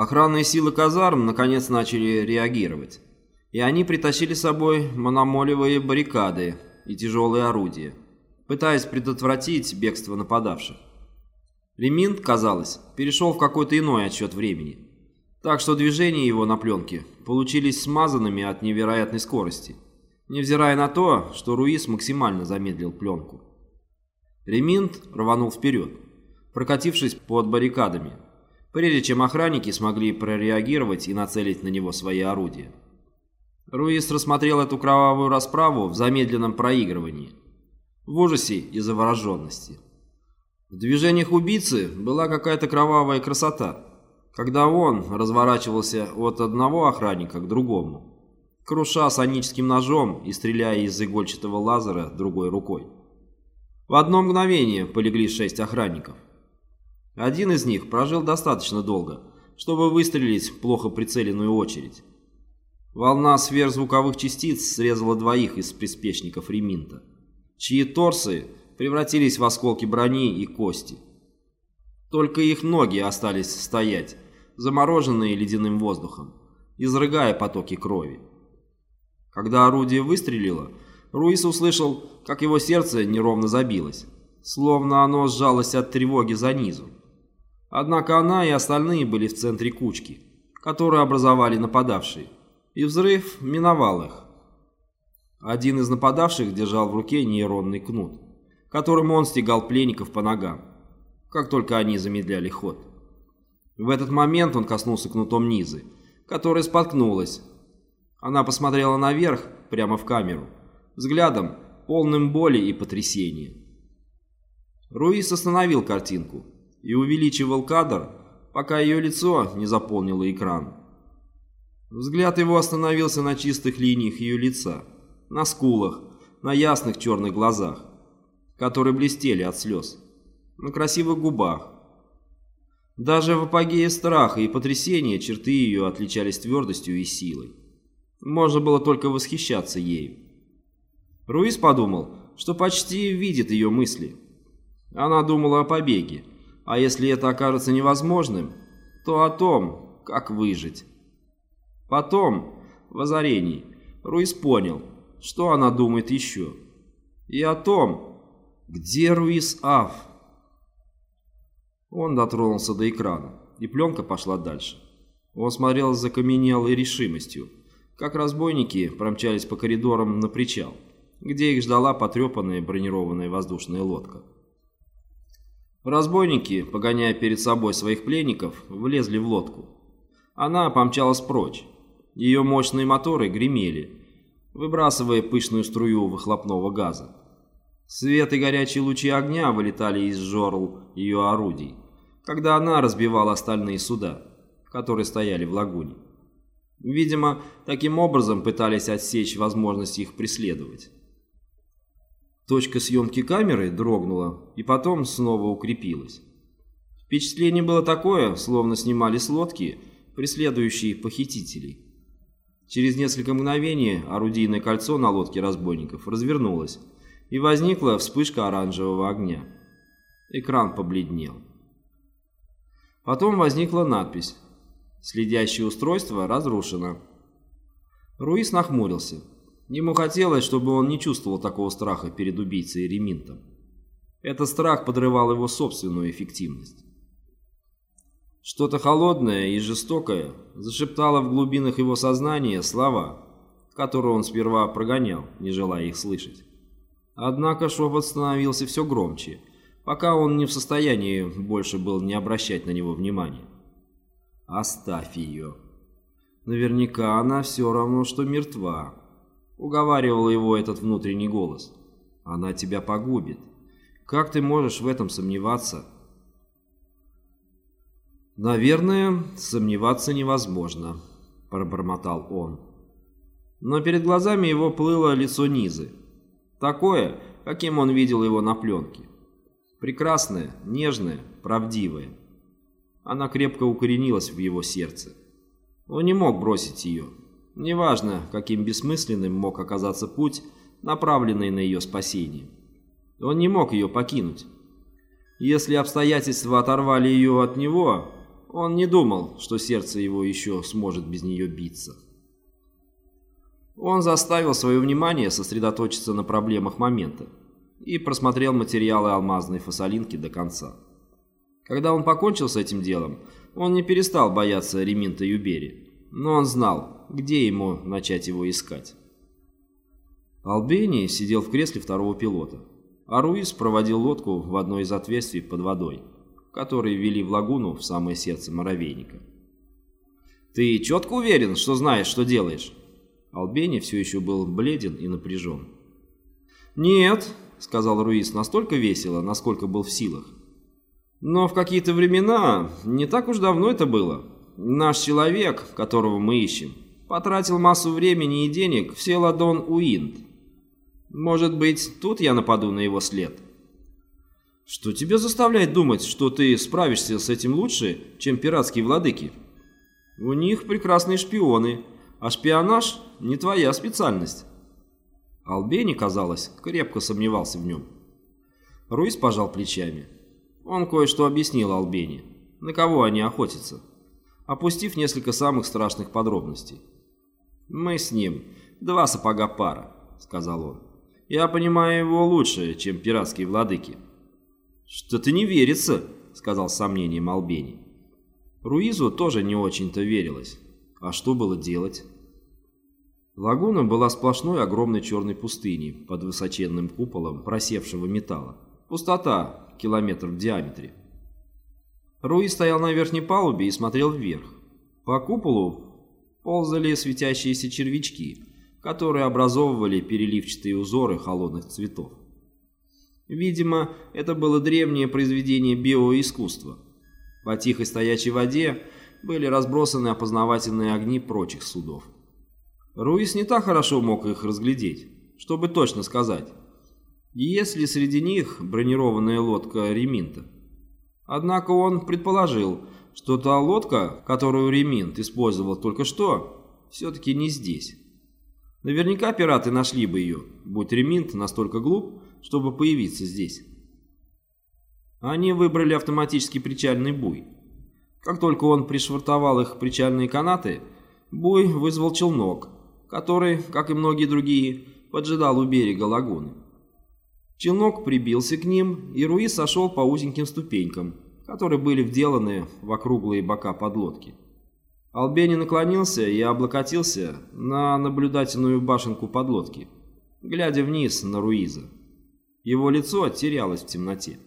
Охранные силы казарм наконец начали реагировать, и они притащили с собой мономолевые баррикады и тяжелые орудия, пытаясь предотвратить бегство нападавших. Реминт, казалось, перешел в какой-то иной отсчет времени, так что движения его на пленке получились смазанными от невероятной скорости, невзирая на то, что Руис максимально замедлил пленку. Реминт рванул вперед, прокатившись под баррикадами, прежде чем охранники смогли прореагировать и нацелить на него свои орудия. Руис рассмотрел эту кровавую расправу в замедленном проигрывании, в ужасе и завороженности. В движениях убийцы была какая-то кровавая красота, когда он разворачивался от одного охранника к другому, круша соническим ножом и стреляя из игольчатого лазера другой рукой. В одно мгновение полегли шесть охранников. Один из них прожил достаточно долго, чтобы выстрелить в плохо прицеленную очередь. Волна сверхзвуковых частиц срезала двоих из приспешников Реминта, чьи торсы превратились в осколки брони и кости. Только их ноги остались стоять, замороженные ледяным воздухом, изрыгая потоки крови. Когда орудие выстрелило, Руис услышал, как его сердце неровно забилось, словно оно сжалось от тревоги за низу. Однако она и остальные были в центре кучки, которую образовали нападавшие, и взрыв миновал их. Один из нападавших держал в руке нейронный кнут, которым он стегал пленников по ногам, как только они замедляли ход. В этот момент он коснулся кнутом Низы, которая споткнулась. Она посмотрела наверх, прямо в камеру, взглядом, полным боли и потрясения. Руис остановил картинку и увеличивал кадр, пока ее лицо не заполнило экран. Взгляд его остановился на чистых линиях ее лица, на скулах, на ясных черных глазах, которые блестели от слез, на красивых губах. Даже в апогее страха и потрясения черты ее отличались твердостью и силой. Можно было только восхищаться ею. Руис подумал, что почти видит ее мысли. Она думала о побеге, а если это окажется невозможным, то о том, как выжить. Потом, в озарении, Руис понял, что она думает еще. И о том, где Руис Аф. Он дотронулся до экрана, и пленка пошла дальше. Он смотрел с закаменелой решимостью, как разбойники промчались по коридорам на причал где их ждала потрепанная бронированная воздушная лодка. Разбойники, погоняя перед собой своих пленников, влезли в лодку. Она помчалась прочь. Ее мощные моторы гремели, выбрасывая пышную струю выхлопного газа. Свет и горячие лучи огня вылетали из жорл ее орудий, когда она разбивала остальные суда, которые стояли в лагуне. Видимо, таким образом пытались отсечь возможность их преследовать. Точка съемки камеры дрогнула и потом снова укрепилась. Впечатление было такое, словно снимали с лодки, преследующие похитителей. Через несколько мгновений орудийное кольцо на лодке разбойников развернулось, и возникла вспышка оранжевого огня. Экран побледнел. Потом возникла надпись «Следящее устройство разрушено». Руис нахмурился. Ему хотелось, чтобы он не чувствовал такого страха перед убийцей Реминтом. Этот страх подрывал его собственную эффективность. Что-то холодное и жестокое зашептало в глубинах его сознания слова, которые он сперва прогонял, не желая их слышать. Однако шепот становился все громче, пока он не в состоянии больше был не обращать на него внимания. «Оставь ее. Наверняка она все равно, что мертва». Уговаривал его этот внутренний голос. «Она тебя погубит. Как ты можешь в этом сомневаться?» «Наверное, сомневаться невозможно», — пробормотал он. Но перед глазами его плыло лицо Низы. Такое, каким он видел его на пленке. Прекрасное, нежное, правдивое. Она крепко укоренилась в его сердце. Он не мог бросить ее. Неважно, каким бессмысленным мог оказаться путь, направленный на ее спасение. Он не мог ее покинуть. Если обстоятельства оторвали ее от него, Он не думал, что сердце его еще сможет без нее биться. Он заставил свое внимание сосредоточиться на проблемах момента и просмотрел материалы алмазной фасолинки до конца. Когда он покончил с этим делом, он не перестал бояться Реминта Юбери, но он знал, где ему начать его искать. Албени сидел в кресле второго пилота, а Руис проводил лодку в одно из отверстий под водой, которые вели в лагуну в самое сердце муравейника. «Ты четко уверен, что знаешь, что делаешь?» Албени все еще был бледен и напряжен. «Нет», — сказал Руис настолько весело, насколько был в силах. «Но в какие-то времена, не так уж давно это было, наш человек, которого мы ищем, потратил массу времени и денег в Селадон Уинд. Может быть, тут я нападу на его след?» «Что тебя заставляет думать, что ты справишься с этим лучше, чем пиратские владыки?» «У них прекрасные шпионы, а шпионаж не твоя специальность». Албени, казалось, крепко сомневался в нем. Руис пожал плечами. Он кое-что объяснил Албени, на кого они охотятся, опустив несколько самых страшных подробностей. «Мы с ним два сапога пара», — сказал он. «Я понимаю его лучше, чем пиратские владыки». «Что-то не верится», — сказал с сомнением Албени. Руизу тоже не очень-то верилось. А что было делать? Лагуна была сплошной огромной черной пустыней под высоченным куполом просевшего металла. Пустота, километр в диаметре. Руи стоял на верхней палубе и смотрел вверх. По куполу ползали светящиеся червячки, которые образовывали переливчатые узоры холодных цветов. Видимо, это было древнее произведение биоискусства. По тихой стоячей воде были разбросаны опознавательные огни прочих судов. Руис не так хорошо мог их разглядеть, чтобы точно сказать, есть ли среди них бронированная лодка Реминта. Однако он предположил, что та лодка, которую Реминт использовал только что, все-таки не здесь. Наверняка пираты нашли бы ее, будь Реминт настолько глуп, чтобы появиться здесь. Они выбрали автоматический причальный буй. Как только он пришвартовал их причальные канаты, буй вызвал челнок, который, как и многие другие, поджидал у берега лагуны. Челнок прибился к ним, и Руи сошел по узеньким ступенькам, которые были вделаны в округлые бока подлодки. Албени наклонился и облокотился на наблюдательную башенку подлодки, глядя вниз на Руиза. Его лицо терялось в темноте.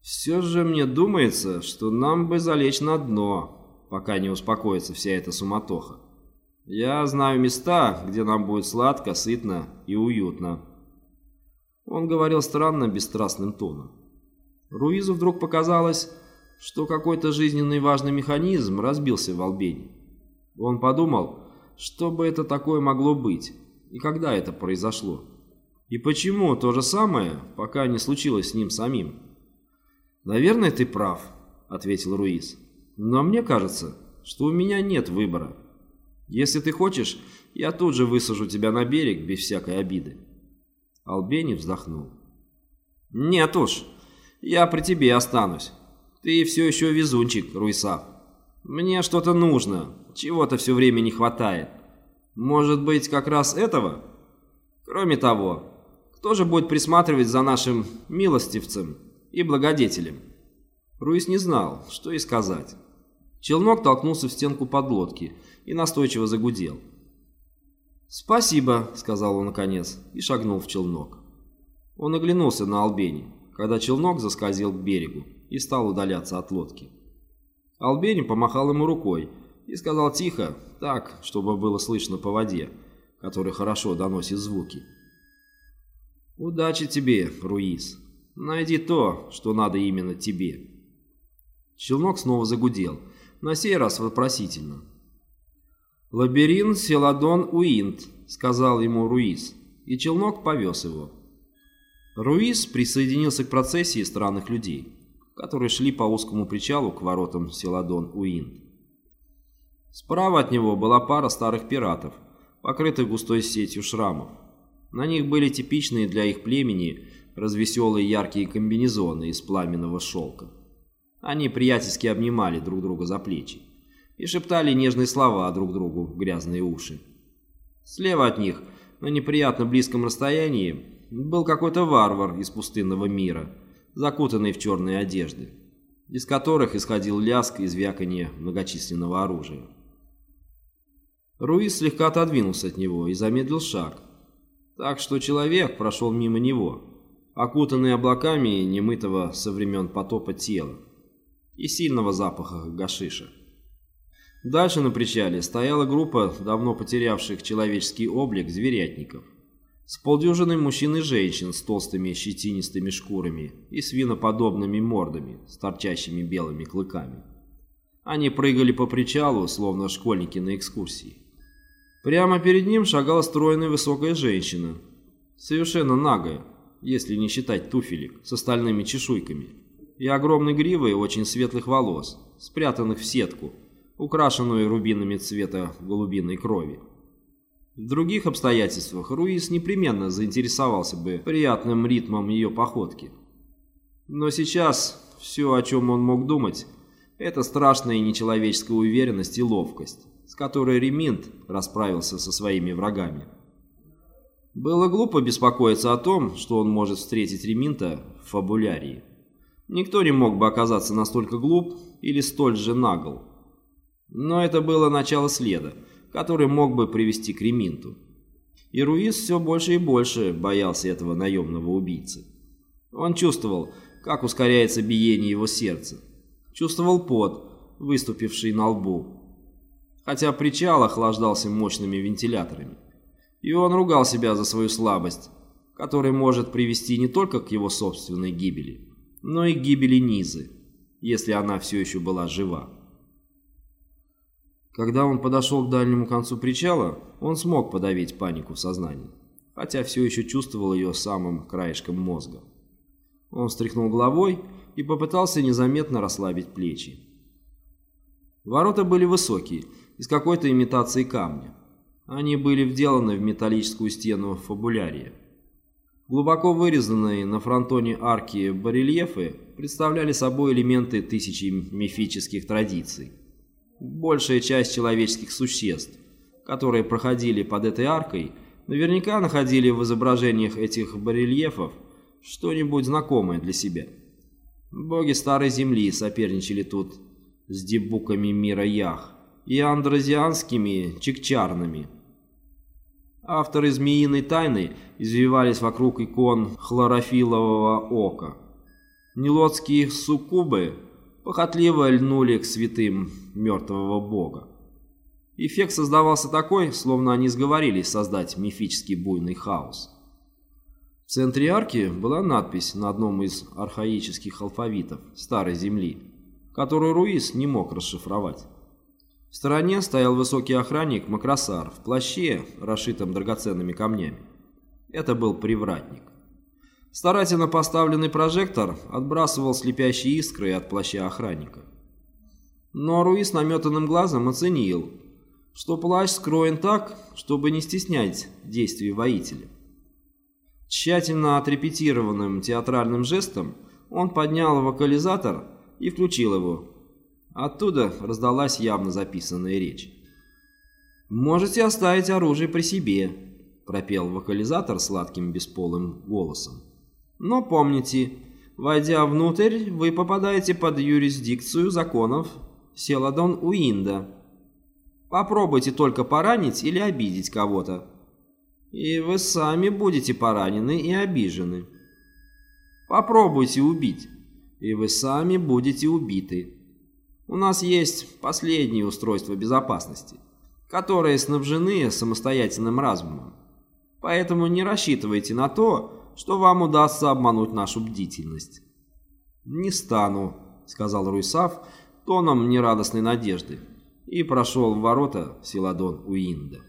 «Все же мне думается, что нам бы залечь на дно, пока не успокоится вся эта суматоха. Я знаю места, где нам будет сладко, сытно и уютно». Он говорил странно бесстрастным тоном. Руизу вдруг показалось, что какой-то жизненный важный механизм разбился в Албене. Он подумал, что бы это такое могло быть, и когда это произошло. И почему то же самое, пока не случилось с ним самим. «Наверное, ты прав», — ответил Руиз. «Но мне кажется, что у меня нет выбора. Если ты хочешь, я тут же высажу тебя на берег без всякой обиды». Албени вздохнул. «Нет уж, я при тебе останусь. Ты все еще везунчик, Руйсав. Мне что-то нужно, чего-то все время не хватает. Может быть, как раз этого? Кроме того, кто же будет присматривать за нашим милостивцем и благодетелем?» Руис не знал, что и сказать. Челнок толкнулся в стенку подлодки и настойчиво загудел. «Спасибо», — сказал он наконец, и шагнул в челнок. Он оглянулся на Албени, когда челнок заскользил к берегу и стал удаляться от лодки. Албени помахал ему рукой и сказал тихо, так, чтобы было слышно по воде, которая хорошо доносит звуки. «Удачи тебе, Руис. Найди то, что надо именно тебе». Челнок снова загудел, на сей раз вопросительно. «Лабиринт Селадон Уинт», — сказал ему Руис, и челнок повез его. Руис присоединился к процессии странных людей, которые шли по узкому причалу к воротам Селадон Уинт. Справа от него была пара старых пиратов, покрытых густой сетью шрамов. На них были типичные для их племени развеселые яркие комбинезоны из пламенного шелка. Они приятельски обнимали друг друга за плечи и шептали нежные слова друг другу в грязные уши. Слева от них, на неприятно близком расстоянии, был какой-то варвар из пустынного мира, закутанный в черные одежды, из которых исходил лязг и звяканье многочисленного оружия. Руис слегка отодвинулся от него и замедлил шаг, так что человек прошел мимо него, окутанный облаками немытого со времен потопа тела и сильного запаха гашиша. Дальше на причале стояла группа давно потерявших человеческий облик зверятников. С полдюжиной мужчин и женщин с толстыми щетинистыми шкурами и свиноподобными мордами с торчащими белыми клыками. Они прыгали по причалу, словно школьники на экскурсии. Прямо перед ним шагала стройная высокая женщина, совершенно нагая, если не считать туфелек с остальными чешуйками, и огромной гривой очень светлых волос, спрятанных в сетку, украшенную рубинами цвета голубиной крови. В других обстоятельствах Руис непременно заинтересовался бы приятным ритмом ее походки. Но сейчас все, о чем он мог думать, это страшная нечеловеческая уверенность и ловкость, с которой Реминт расправился со своими врагами. Было глупо беспокоиться о том, что он может встретить Реминта в фабулярии. Никто не мог бы оказаться настолько глуп или столь же нагл. Но это было начало следа, который мог бы привести к Реминту. И Руис все больше и больше боялся этого наемного убийцы. Он чувствовал, как ускоряется биение его сердца. Чувствовал пот, выступивший на лбу. Хотя причал охлаждался мощными вентиляторами. И он ругал себя за свою слабость, которая может привести не только к его собственной гибели, но и к гибели Низы, если она все еще была жива. Когда он подошел к дальнему концу причала, он смог подавить панику в сознании, хотя все еще чувствовал ее самым краешком мозга. Он встряхнул головой и попытался незаметно расслабить плечи. Ворота были высокие, из какой-то имитации камня. Они были вделаны в металлическую стену фабулярия. Глубоко вырезанные на фронтоне арки барельефы представляли собой элементы тысячи мифических традиций большая часть человеческих существ, которые проходили под этой аркой, наверняка находили в изображениях этих барельефов что-нибудь знакомое для себя. Боги Старой Земли соперничали тут с дебуками мира Ях и андрозианскими чикчарнами. Авторы «Змеиной тайны» извивались вокруг икон хлорофилового ока. Нилотские суккубы похотливо льнули к святым мертвого бога. Эффект создавался такой, словно они сговорились создать мифический буйный хаос. В центре арки была надпись на одном из архаических алфавитов Старой Земли, которую Руис не мог расшифровать. В стороне стоял высокий охранник Макросар в плаще, расшитом драгоценными камнями. Это был привратник. Старательно поставленный прожектор отбрасывал слепящие искры от плаща охранника. Но Руис наметанным глазом оценил, что плащ скроен так, чтобы не стеснять действий воителя. Тщательно отрепетированным театральным жестом он поднял вокализатор и включил его. Оттуда раздалась явно записанная речь. «Можете оставить оружие при себе», — пропел вокализатор сладким бесполым голосом. Но помните, войдя внутрь, вы попадаете под юрисдикцию законов Селадон Уинда. Попробуйте только поранить или обидеть кого-то. И вы сами будете поранены и обижены. Попробуйте убить, и вы сами будете убиты. У нас есть последние устройства безопасности, которые снабжены самостоятельным разумом. Поэтому не рассчитывайте на то, что вам удастся обмануть нашу бдительность». «Не стану», — сказал Руйсав тоном нерадостной надежды и прошел в ворота Силадон Уинда.